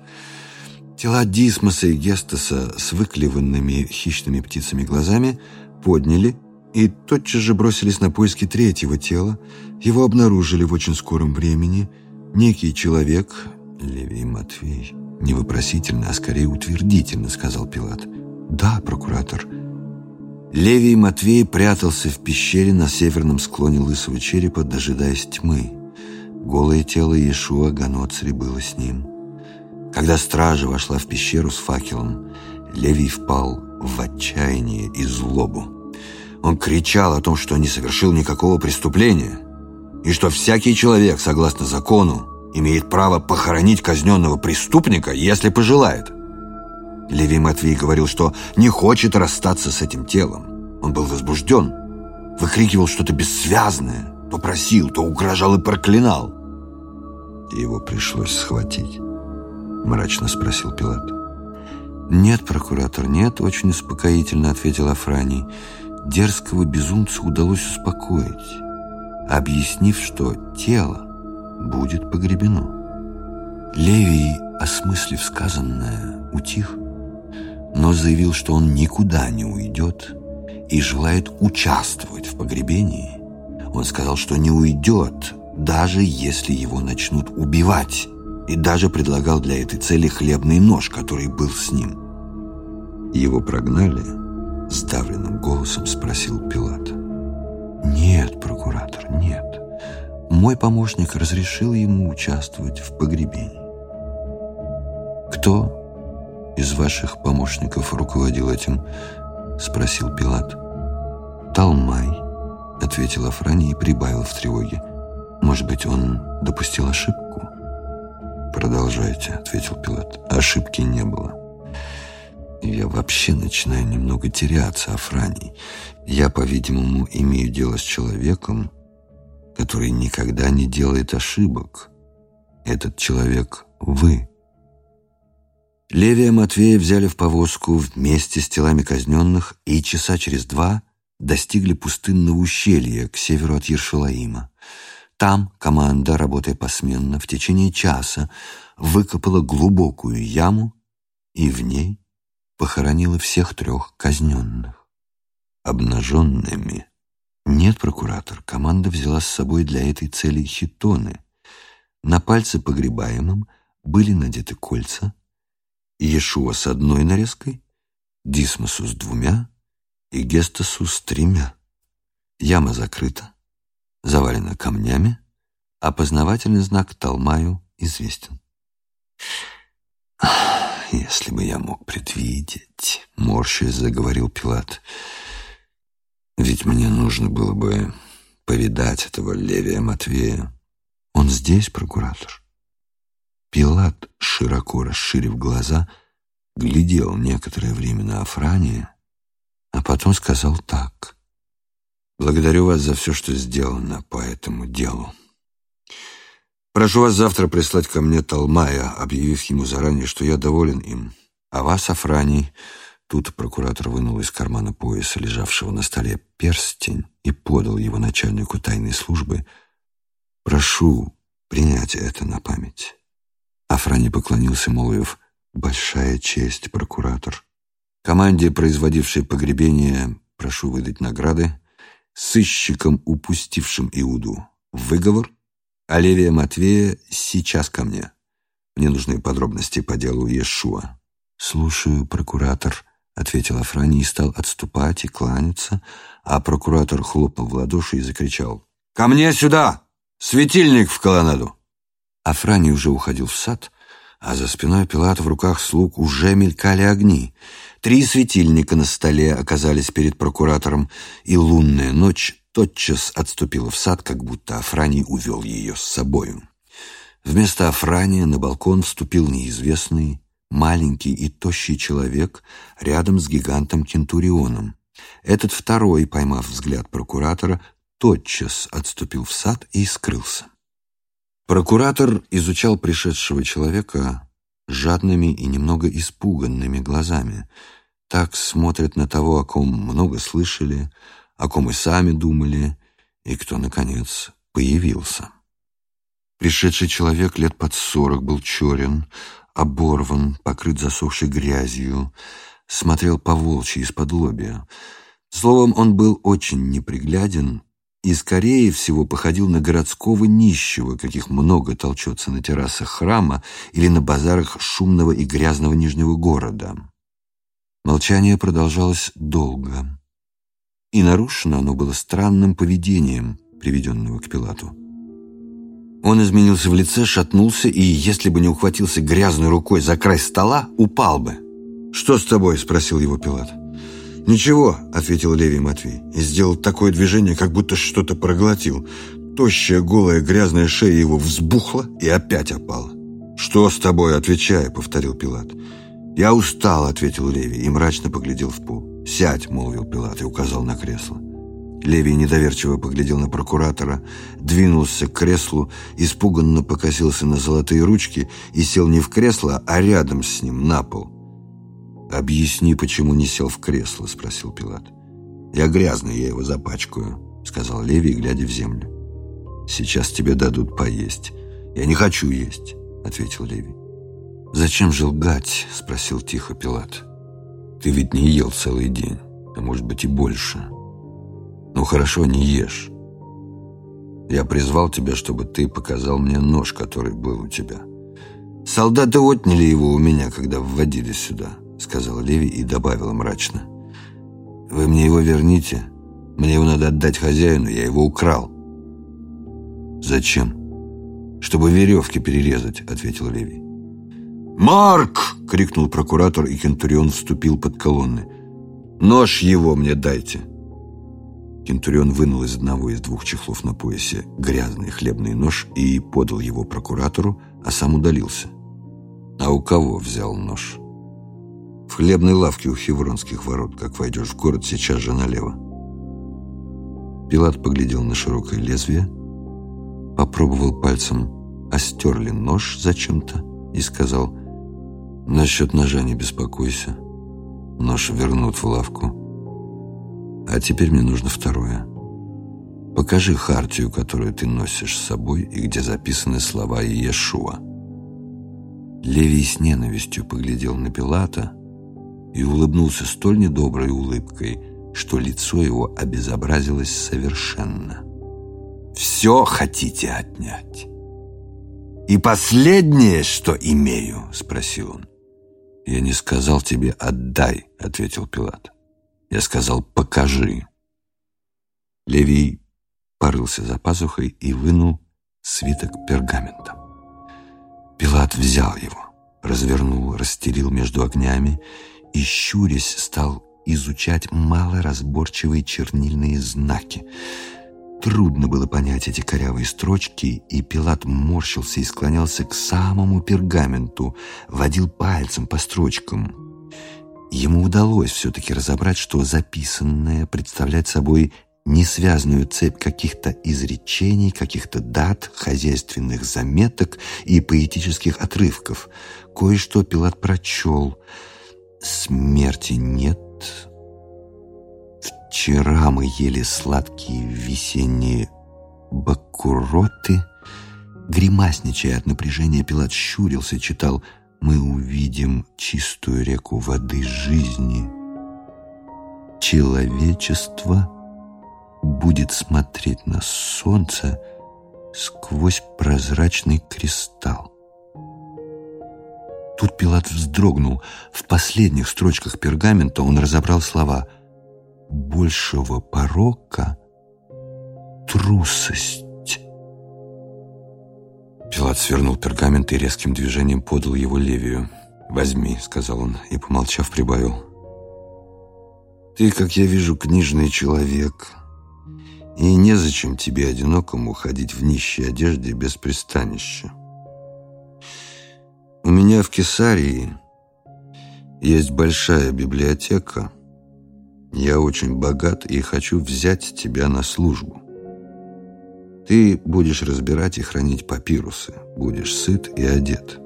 Тела Дисмоса и Гестаса с выклеванными хищными птицами глазами подняли и тотчас же бросились на поиски третьего тела. Его обнаружили в очень скором времени. Некий человек, Левий Матвей, не вопросительно, а скорее утвердительно, сказал Пилат. «Да, прокуратор». Левий Матвей прятался в пещере на северном склоне лысого черепа, дожидаясь тьмы. Голое тело Иешуа Ганоцри было с ним. Когда стража вошла в пещеру с факелом, Левий впал в отчаяние и злобу. Он кричал о том, что не совершил никакого преступления, и что всякий человек, согласно закону, имеет право похоронить казненного преступника, если пожелает. Левий Матвей говорил, что не хочет расстаться с этим телом. Он был возбужден, выкрикивал что-то бессвязное, то просил, то угрожал и проклинал. «Его пришлось схватить?» — мрачно спросил Пилат. «Нет, прокуратор, нет», — очень успокоительно ответил Афраний. Дерзкого безумца удалось успокоить, объяснив, что тело будет погребено. Левий, осмыслив сказанное, утих, но заявил, что он никуда не уйдет и желает участвовать в погребении. Он сказал, что не уйдет, даже если его начнут убивать, и даже предлагал для этой цели хлебный нож, который был с ним. Его прогнали, сдавленным голосом спросил Пилат. «Нет, прокуратор, нет. Мой помощник разрешил ему участвовать в погребении». «Кто из ваших помощников руководил этим?» — спросил Пилат. «Талмай», — ответил Афрани и прибавил в тревоге. «Может быть, он допустил ошибку?» «Продолжайте», — ответил Пилат. «Ошибки не было». Я вообще начинаю немного теряться, Афраний. Я, по-видимому, имею дело с человеком, который никогда не делает ошибок. Этот человек — вы. Левия Матвея взяли в повозку вместе с телами казненных и часа через два достигли пустынного ущелья к северу от Ершалаима. Там команда, работая посменно, в течение часа выкопала глубокую яму и в ней похоронила всех трех казненных. Обнаженными. Нет, прокуратор, команда взяла с собой для этой цели хитоны. На пальцы погребаемым были надеты кольца, Иешуа с одной нарезкой, Дисмосу с двумя и Гестасу с тремя. Яма закрыта, завалена камнями, опознавательный знак Талмаю известен. «Если бы я мог предвидеть», — морщаясь заговорил Пилат, «ведь мне нужно было бы повидать этого Левия Матвея. Он здесь, прокуратор?» Пилат, широко расширив глаза, глядел некоторое время на Афрания, а потом сказал так. «Благодарю вас за все, что сделано по этому делу. Прошу вас завтра прислать ко мне Талмая, объявив ему заранее, что я доволен им. А вас, Афраний, тут прокуратор вынул из кармана пояса, лежавшего на столе, перстень и подал его начальнику тайной службы. Прошу принять это на память. Афраний поклонился, молвив, «Большая честь, прокуратор. Команде, производившей погребение, прошу выдать награды. Сыщикам, упустившим Иуду, выговор — а Левия Матвея сейчас ко мне. Мне нужны подробности по делу Иешуа». «Слушаю, прокуратор», — ответил Афрани и стал отступать и кланяться, а прокуратор хлопнул в ладоши и закричал. «Ко мне сюда! Светильник в колоннаду!» Афрани уже уходил в сад, а за спиной Пилата в руках слуг уже мелькали огни. Три светильника на столе оказались перед прокуратором, и лунная ночь тотчас отступила в сад, как будто Афраний увел ее с собою. Вместо Афрания на балкон вступил неизвестный, маленький и тощий человек рядом с гигантом Кентурионом. Этот второй, поймав взгляд прокуратора, тотчас отступил в сад и скрылся. Прокуратор изучал пришедшего человека жадными и немного испуганными глазами. Так смотрят на того, о ком много слышали, о ком и сами думали, и кто, наконец, появился. Пришедший человек лет под сорок был черен, оборван, покрыт засохшей грязью, смотрел по волчьи из-под лобья. Словом, он был очень непригляден и, скорее всего, походил на городского нищего, каких много толчется на террасах храма или на базарах шумного и грязного Нижнего города. Молчание продолжалось долго, и нарушено оно было странным поведением, приведенного к Пилату. Он изменился в лице, шатнулся и, если бы не ухватился грязной рукой за край стола, упал бы. «Что с тобой?» – спросил его Пилат. «Ничего», — ответил Левий Матвей и сделал такое движение, как будто что-то проглотил. Тощая, голая, грязная шея его взбухла и опять опала. «Что с тобой?» — отвечай, — повторил Пилат. «Я устал», — ответил Левий и мрачно поглядел в пол. «Сядь», — молвил Пилат и указал на кресло. Левий недоверчиво поглядел на прокуратора, двинулся к креслу, испуганно покосился на золотые ручки и сел не в кресло, а рядом с ним, на пол. «Объясни, почему не сел в кресло?» — спросил Пилат. «Я грязный, я его запачкаю», — сказал Левий, глядя в землю. «Сейчас тебе дадут поесть». «Я не хочу есть», — ответил Левий. «Зачем же лгать?» — спросил тихо Пилат. «Ты ведь не ел целый день, а может быть и больше. Ну хорошо, не ешь. Я призвал тебя, чтобы ты показал мне нож, который был у тебя. Солдаты отняли его у меня, когда вводили сюда». — сказал Леви и добавила мрачно. «Вы мне его верните. Мне его надо отдать хозяину, я его украл». «Зачем?» «Чтобы веревки перерезать», — ответил Леви. «Марк!» — крикнул прокуратор, и Кентурион вступил под колонны. «Нож его мне дайте!» Кентурион вынул из одного из двух чехлов на поясе грязный хлебный нож и подал его прокуратору, а сам удалился. «А у кого взял нож?» В хлебной лавке у Хевронских ворот, как войдешь в город, сейчас же налево. Пилат поглядел на широкое лезвие, попробовал пальцем, остер ли нож зачем-то и сказал, «Насчет ножа не беспокойся, нож вернут в лавку. А теперь мне нужно второе. Покажи хартию, которую ты носишь с собой и где записаны слова Иешуа». Левий с ненавистью поглядел на Пилата, и улыбнулся столь недоброй улыбкой, что лицо его обезобразилось совершенно. «Все хотите отнять?» «И последнее, что имею?» — спросил он. «Я не сказал тебе «отдай», — ответил Пилат. «Я сказал «покажи». Левий порылся за пазухой и вынул свиток пергамента. Пилат взял его, развернул, расстелил между огнями и, щурясь, стал изучать малоразборчивые чернильные знаки. Трудно было понять эти корявые строчки, и Пилат морщился и склонялся к самому пергаменту, водил пальцем по строчкам. Ему удалось все-таки разобрать, что записанное представляет собой несвязную цепь каких-то изречений, каких-то дат, хозяйственных заметок и поэтических отрывков. Кое-что Пилат прочел — смерти нет. Вчера мы ели сладкие весенние бакуроты. Гримасничая от напряжения, Пилат щурился, читал «Мы увидим чистую реку воды жизни». Человечество будет смотреть на солнце сквозь прозрачный кристалл. Тут Пилат вздрогнул. В последних строчках пергамента он разобрал слова «большего порока — трусость». Пилат свернул пергамент и резким движением подал его Левию. «Возьми», — сказал он, и, помолчав, прибавил. «Ты, как я вижу, книжный человек, и незачем тебе одинокому ходить в нищей одежде без пристанища. У меня в Кесарии есть большая библиотека. Я очень богат и хочу взять тебя на службу. Ты будешь разбирать и хранить папирусы, будешь сыт и одет.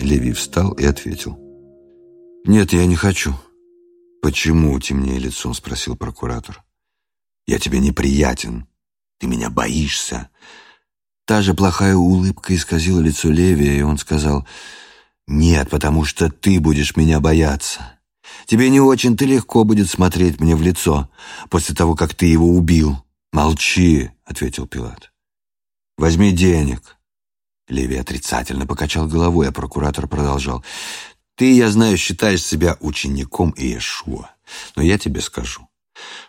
Левий встал и ответил. «Нет, я не хочу. «Почему темнее лицом?» — спросил прокуратор. «Я тебе неприятен. Ты меня боишься». Та же плохая улыбка исказила лицо Левия, и он сказал, «Нет, потому что ты будешь меня бояться. Тебе не очень-то легко будет смотреть мне в лицо после того, как ты его убил». «Молчи», — ответил Пилат. «Возьми денег». Леви отрицательно покачал головой, а прокуратор продолжал. «Ты, я знаю, считаешь себя учеником Иешуа, но я тебе скажу,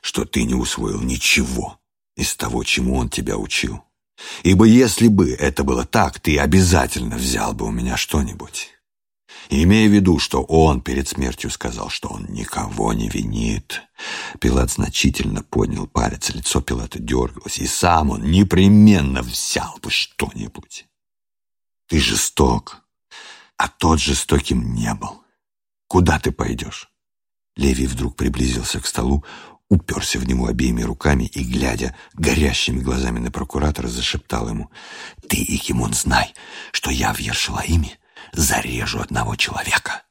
что ты не усвоил ничего из того, чему он тебя учил. Ибо если бы это было так, ты обязательно взял бы у меня что-нибудь. Имея в виду, что он перед смертью сказал, что он никого не винит. Пилат значительно поднял палец, лицо Пилата дергалось, и сам он непременно взял бы что-нибудь. Ты жесток, а тот жестоким не был. Куда ты пойдешь? Левий вдруг приблизился к столу, уперся в него обеими руками и, глядя горящими глазами на прокуратора, зашептал ему, «Ты, Икимон, знай, что я в Ершалаиме зарежу одного человека.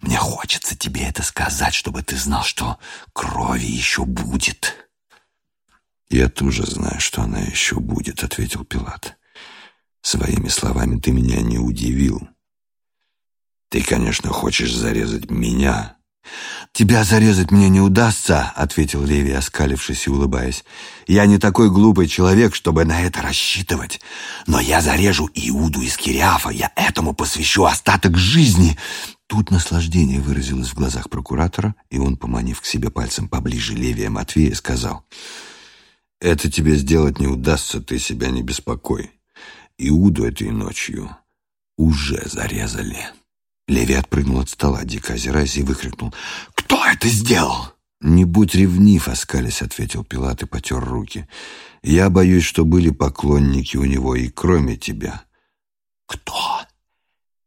Мне хочется тебе это сказать, чтобы ты знал, что крови еще будет». «Я тоже знаю, что она еще будет», — ответил Пилат. «Своими словами ты меня не удивил. Ты, конечно, хочешь зарезать меня, «Тебя зарезать мне не удастся», — ответил Леви, оскалившись и улыбаясь. «Я не такой глупый человек, чтобы на это рассчитывать. Но я зарежу Иуду из Кириафа, я этому посвящу остаток жизни». Тут наслаждение выразилось в глазах прокуратора, и он, поманив к себе пальцем поближе Левия Матвея, сказал, «Это тебе сделать не удастся, ты себя не беспокой. Иуду этой ночью уже зарезали». Леви отпрыгнул от стола, дико озираясь, и выкрикнул. «Кто это сделал?» «Не будь ревнив, оскались», — ответил Пилат и потер руки. «Я боюсь, что были поклонники у него и кроме тебя». «Кто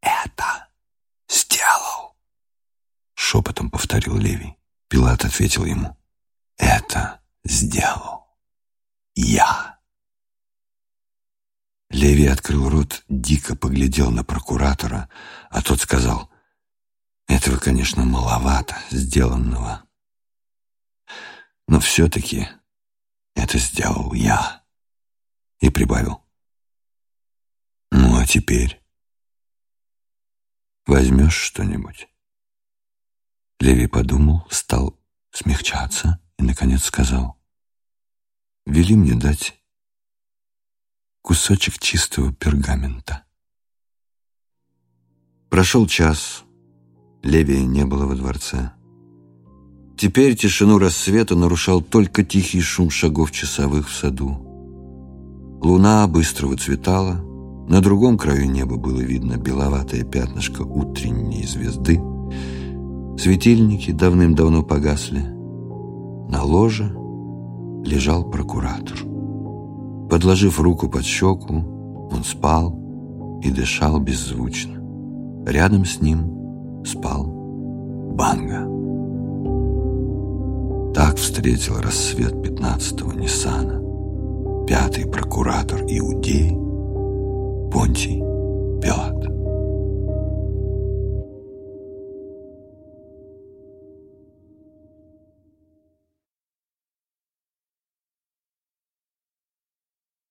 это сделал?» Шепотом повторил Левий. Пилат ответил ему. «Это сделал я». Леви открыл рот, дико поглядел на прокуратора, а тот сказал, «Этого, конечно, маловато сделанного. Но все-таки это сделал я». И прибавил, «Ну, а теперь возьмешь что-нибудь?» Леви подумал, стал смягчаться и, наконец, сказал, «Вели мне дать кусочек чистого пергамента. Прошел час. Левия не было во дворце. Теперь тишину рассвета нарушал только тихий шум шагов часовых в саду. Луна быстро выцветала. На другом краю неба было видно беловатое пятнышко утренней звезды. Светильники давным-давно погасли. На ложе лежал прокуратор. Подложив руку под щеку, он спал и дышал беззвучно. Рядом с ним спал Банга. Так встретил рассвет 15-го Ниссана пятый прокуратор Иудеи Понтий Пилат.